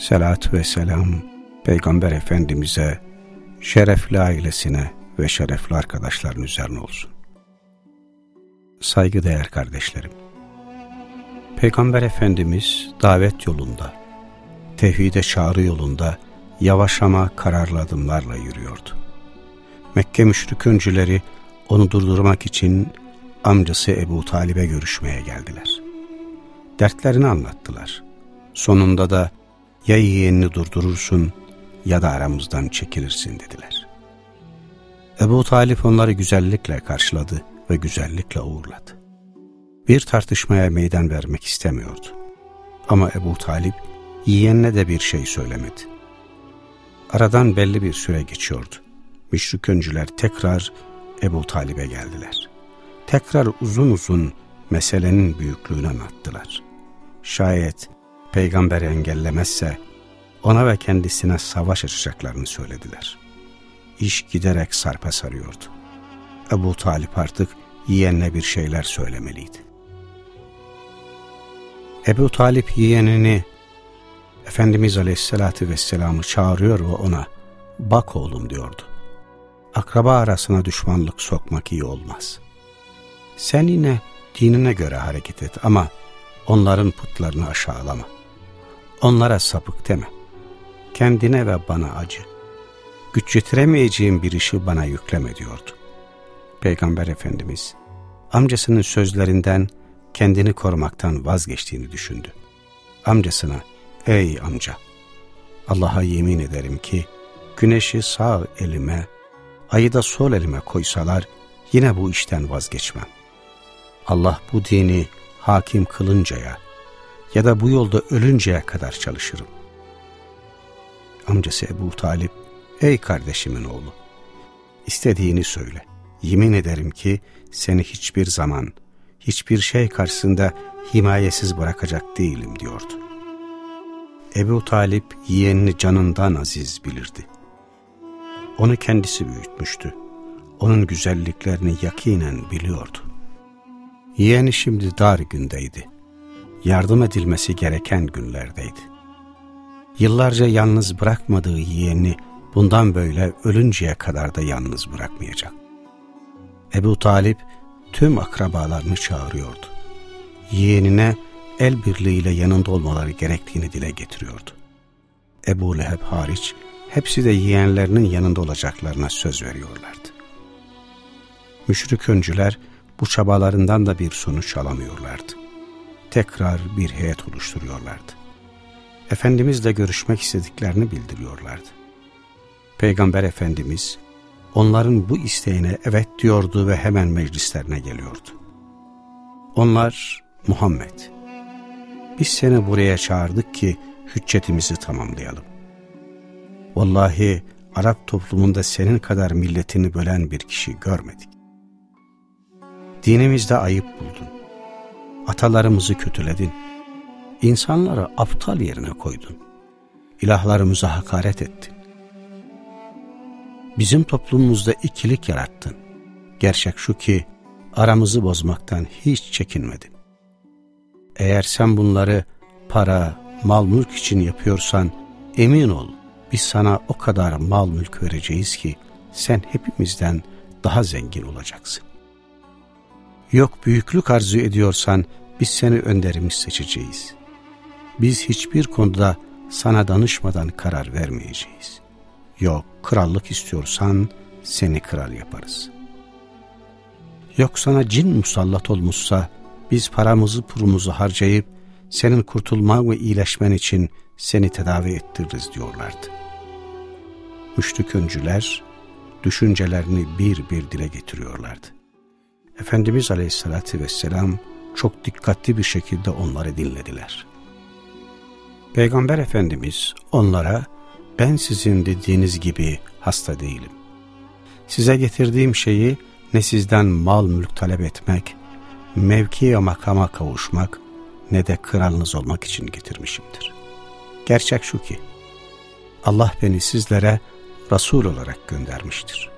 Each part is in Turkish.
Selat ve selam Peygamber Efendimiz'e, şerefli ailesine ve şerefli arkadaşların üzerine olsun. Saygıdeğer kardeşlerim, Peygamber Efendimiz davet yolunda, tevhide çağrı yolunda yavaş ama kararlı adımlarla yürüyordu. Mekke müşrik öncüleri onu durdurmak için amcası Ebu Talib'e görüşmeye geldiler. Dertlerini anlattılar. Sonunda da ya yeğenini durdurursun ya da aramızdan çekilirsin dediler. Ebu Talip onları güzellikle karşıladı ve güzellikle uğurladı. Bir tartışmaya meydan vermek istemiyordu. Ama Ebu Talip yeğenine de bir şey söylemedi. Aradan belli bir süre geçiyordu. Müşrik öncüler tekrar Ebu Talib'e geldiler. Tekrar uzun uzun meselenin büyüklüğünü anlattılar. Şayet peygamberi engellemezse ona ve kendisine savaş açacaklarını söylediler. İş giderek sarpa sarıyordu. Ebu Talip artık yeğenine bir şeyler söylemeliydi. Ebu Talip yeğenini Efendimiz Aleyhisselatü Vesselam'ı çağırıyor ve ona bak oğlum diyordu. Akraba arasına düşmanlık sokmak iyi olmaz. Sen yine dinine göre hareket et ama onların putlarını aşağılama. Onlara sapık deme. Kendine ve bana acı. Güç yetiremeyeceğim bir işi bana yükleme diyordu. Peygamber Efendimiz amcasının sözlerinden kendini korumaktan vazgeçtiğini düşündü. Amcasına Ey amca! Allah'a yemin ederim ki güneşi sağ elime, ayı da sol elime koysalar yine bu işten vazgeçmem. Allah bu dini hakim kılıncaya ya da bu yolda ölünceye kadar çalışırım. Amcası Ebu Talip, ey kardeşimin oğlu, istediğini söyle. Yemin ederim ki seni hiçbir zaman, hiçbir şey karşısında himayesiz bırakacak değilim diyordu. Ebu Talip yeğenini canından aziz bilirdi. Onu kendisi büyütmüştü. Onun güzelliklerini yakinen biliyordu. Yeğeni şimdi dar gündeydi. Yardım edilmesi gereken günlerdeydi. Yıllarca yalnız bırakmadığı yeğenini bundan böyle ölünceye kadar da yalnız bırakmayacak. Ebu Talip tüm akrabalarını çağırıyordu. Yeğenine el birliğiyle yanında olmaları gerektiğini dile getiriyordu. Ebu Leheb hariç hepsi de yeğenlerinin yanında olacaklarına söz veriyorlardı. Müşrik öncüler bu çabalarından da bir sonuç alamıyorlardı. Tekrar bir heyet oluşturuyorlardı. Efendimizle görüşmek istediklerini bildiriyorlardı. Peygamber Efendimiz onların bu isteğine evet diyordu ve hemen meclislerine geliyordu. Onlar Muhammed, biz seni buraya çağırdık ki hüccetimizi tamamlayalım. Vallahi Arap toplumunda senin kadar milletini bölen bir kişi görmedik. Dinimizde ayıp buldun. Atalarımızı kötüledin. İnsanları aptal yerine koydun. İlahlarımıza hakaret ettin. Bizim toplumumuzda ikilik yarattın. Gerçek şu ki aramızı bozmaktan hiç çekinmedin. Eğer sen bunları para, mal mülk için yapıyorsan emin ol biz sana o kadar mal mülk vereceğiz ki sen hepimizden daha zengin olacaksın. Yok büyüklük arzu ediyorsan biz seni önderimiz seçeceğiz. Biz hiçbir konuda sana danışmadan karar vermeyeceğiz. Yok krallık istiyorsan seni kral yaparız. Yok sana cin musallat olmuşsa biz paramızı purumuzu harcayıp senin kurtulma ve iyileşmen için seni tedavi ettiririz diyorlardı. Müşrik öncüler düşüncelerini bir bir dile getiriyorlardı. Efendimiz Aleyhisselatü Vesselam çok dikkatli bir şekilde onları dinlediler. Peygamber Efendimiz onlara ben sizin dediğiniz gibi hasta değilim. Size getirdiğim şeyi ne sizden mal mülk talep etmek, mevki ve makama kavuşmak ne de kralınız olmak için getirmişimdir. Gerçek şu ki, Allah beni sizlere Resul olarak göndermiştir.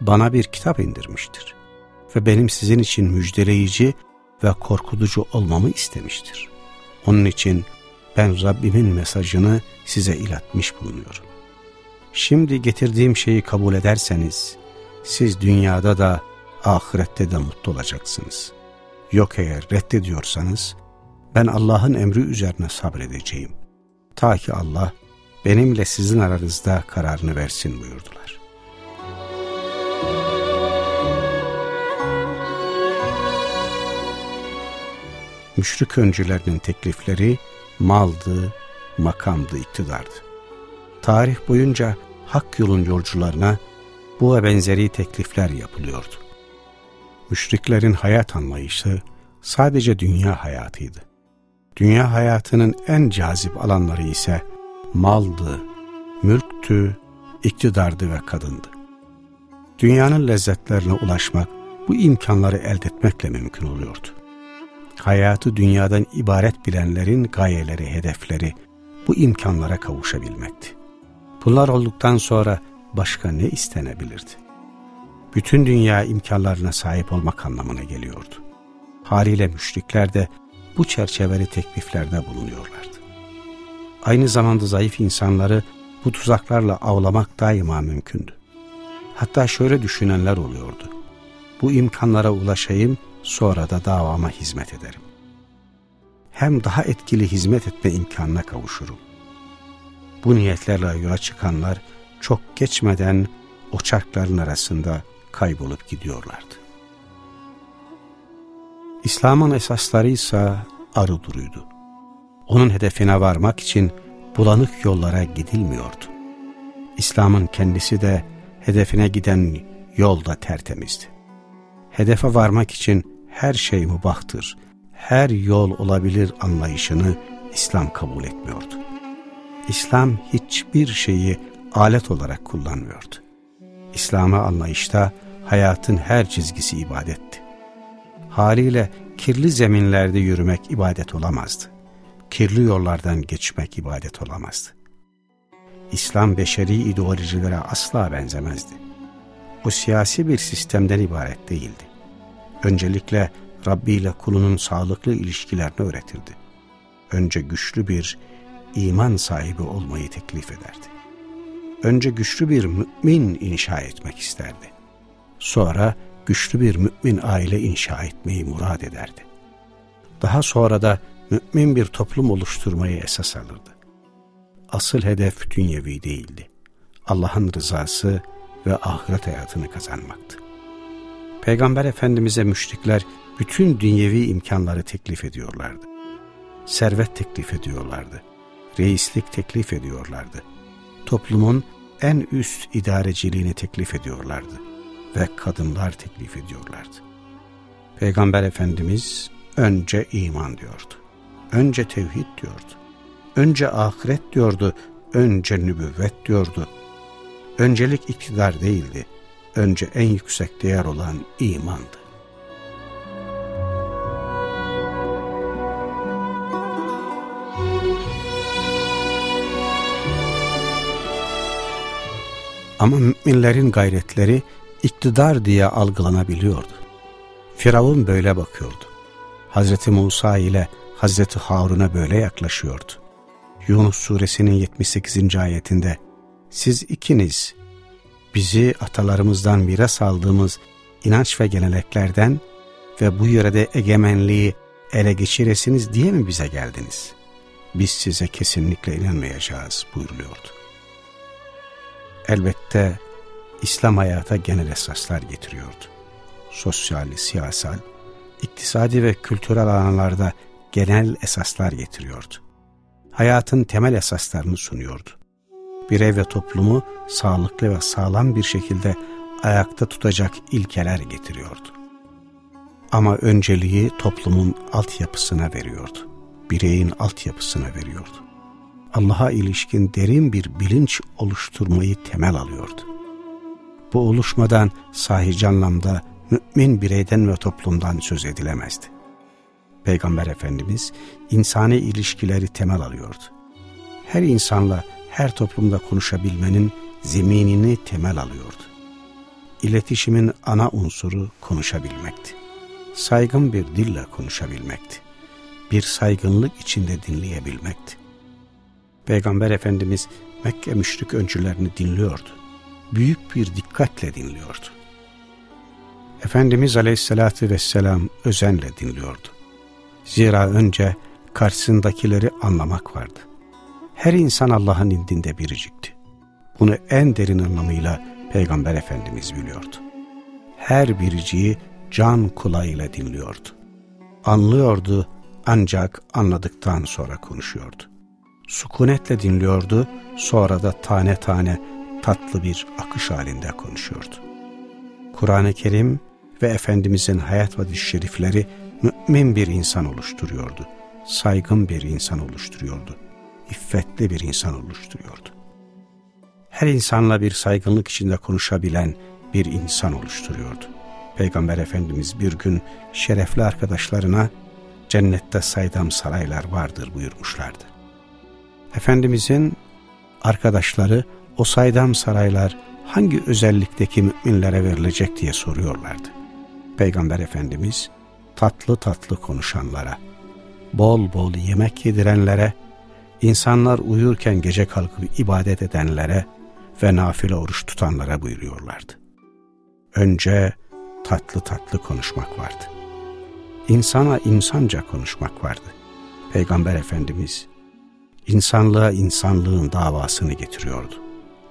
Bana bir kitap indirmiştir. Ve benim sizin için müjdeleyici ve korkutucu olmamı istemiştir. Onun için ben Rabbimin mesajını size iletmiş bulunuyorum. Şimdi getirdiğim şeyi kabul ederseniz, siz dünyada da ahirette de mutlu olacaksınız. Yok eğer reddediyorsanız, ben Allah'ın emri üzerine sabredeceğim. Ta ki Allah benimle sizin aranızda kararını versin buyurdular. Müşrik öncülerinin teklifleri maldı, makamdı, iktidardı. Tarih boyunca hak yolun yolcularına bu ve benzeri teklifler yapılıyordu. Müşriklerin hayat anlayışı sadece dünya hayatıydı. Dünya hayatının en cazip alanları ise maldı, mülktü, iktidardı ve kadındı. Dünyanın lezzetlerine ulaşmak bu imkanları elde etmekle mümkün oluyordu. Hayatı dünyadan ibaret bilenlerin gayeleri, hedefleri bu imkanlara kavuşabilmekti. Bunlar olduktan sonra başka ne istenebilirdi? Bütün dünya imkanlarına sahip olmak anlamına geliyordu. Haliyle müşrikler de bu çerçeveli tekliflerde bulunuyorlardı. Aynı zamanda zayıf insanları bu tuzaklarla avlamak daima mümkündü. Hatta şöyle düşünenler oluyordu. Bu imkanlara ulaşayım, sonra da davama hizmet ederim. Hem daha etkili hizmet etme imkanına kavuşurum. Bu niyetlerle yola çıkanlar çok geçmeden o çarkların arasında kaybolup gidiyorlardı. İslam'ın esasları ise arı duruydu. Onun hedefine varmak için bulanık yollara gidilmiyordu. İslam'ın kendisi de hedefine giden yolda tertemizdi. Hedefe varmak için her şey mubahtır, her yol olabilir anlayışını İslam kabul etmiyordu. İslam hiçbir şeyi alet olarak kullanmıyordu. İslam'a anlayışta hayatın her çizgisi ibadetti. Haliyle kirli zeminlerde yürümek ibadet olamazdı. Kirli yollardan geçmek ibadet olamazdı. İslam beşeri ideolojilere asla benzemezdi. O siyasi bir sistemden ibaret değildi. Öncelikle Rabbi ile kulunun sağlıklı ilişkilerini öğretirdi. Önce güçlü bir iman sahibi olmayı teklif ederdi. Önce güçlü bir mümin inşa etmek isterdi. Sonra güçlü bir mümin aile inşa etmeyi murad ederdi. Daha sonra da mümin bir toplum oluşturmayı esas alırdı. Asıl hedef dünyevi değildi. Allah'ın rızası ve ahiret hayatını kazanmaktı. Peygamber Efendimiz'e müşrikler bütün dünyevi imkanları teklif ediyorlardı. Servet teklif ediyorlardı. Reislik teklif ediyorlardı. Toplumun en üst idareciliğini teklif ediyorlardı. Ve kadınlar teklif ediyorlardı. Peygamber Efendimiz önce iman diyordu. Önce tevhid diyordu. Önce ahiret diyordu. Önce nübüvvet diyordu. Öncelik iktidar değildi. Önce en yüksek değer olan imandı. Ama müminlerin gayretleri iktidar diye algılanabiliyordu. Firavun böyle bakıyordu. Hazreti Musa ile Hazreti Harun'a böyle yaklaşıyordu. Yunus suresinin 78. ayetinde siz ikiniz bizi atalarımızdan miras aldığımız inanç ve geleneklerden ve bu yörede egemenliği ele geçiresiniz diye mi bize geldiniz? Biz size kesinlikle inanmayacağız buyuruluyordu. Elbette İslam hayata genel esaslar getiriyordu. Sosyal, siyasal, iktisadi ve kültürel alanlarda genel esaslar getiriyordu. Hayatın temel esaslarını sunuyordu. Birey ve toplumu sağlıklı ve sağlam bir şekilde ayakta tutacak ilkeler getiriyordu. Ama önceliği toplumun altyapısına veriyordu. Bireyin altyapısına veriyordu. Allah'a ilişkin derin bir bilinç oluşturmayı temel alıyordu. Bu oluşmadan sahici anlamda mümin bireyden ve toplumdan söz edilemezdi. Peygamber Efendimiz insani ilişkileri temel alıyordu. Her insanla her toplumda konuşabilmenin zeminini temel alıyordu. İletişimin ana unsuru konuşabilmekti. Saygın bir dille konuşabilmekti. Bir saygınlık içinde dinleyebilmekti. Peygamber Efendimiz Mekke müşrik öncülerini dinliyordu. Büyük bir dikkatle dinliyordu. Efendimiz Aleyhisselatü Vesselam özenle dinliyordu. Zira önce karşısındakileri anlamak vardı. Her insan Allah'ın indinde biricikti. Bunu en derin anlamıyla Peygamber Efendimiz biliyordu. Her biriciyi can kulağıyla dinliyordu. Anlıyordu ancak anladıktan sonra konuşuyordu. Sukunetle dinliyordu, sonra da tane tane tatlı bir akış halinde konuşuyordu. Kur'an-ı Kerim ve Efendimizin hayat ve şerifleri mümin bir insan oluşturuyordu. Saygın bir insan oluşturuyordu. İffetli bir insan oluşturuyordu. Her insanla bir saygınlık içinde konuşabilen bir insan oluşturuyordu. Peygamber Efendimiz bir gün şerefli arkadaşlarına cennette saydam saraylar vardır buyurmuşlardı. Efendimizin arkadaşları o saydam saraylar hangi özellikteki müminlere verilecek diye soruyorlardı. Peygamber Efendimiz tatlı tatlı konuşanlara, bol bol yemek yedirenlere, insanlar uyurken gece kalkıp ibadet edenlere ve nafile oruç tutanlara buyuruyorlardı. Önce tatlı tatlı konuşmak vardı. İnsana insanca konuşmak vardı. Peygamber Efendimiz insanlığa insanlığın davasını getiriyordu.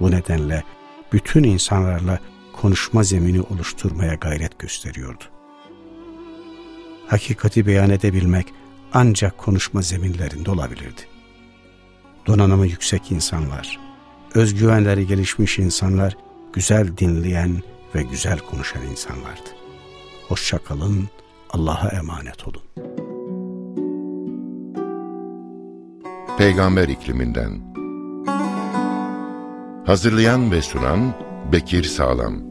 Bu nedenle bütün insanlarla konuşma zemini oluşturmaya gayret gösteriyordu. Hakikati beyan edebilmek ancak konuşma zeminlerinde olabilirdi. Donanımı yüksek insanlar, özgüvenleri gelişmiş insanlar, güzel dinleyen ve güzel konuşan insanlardı. Hoşçakalın, Allah'a emanet olun. Peygamber ikliminden Hazırlayan ve sunan Bekir Sağlam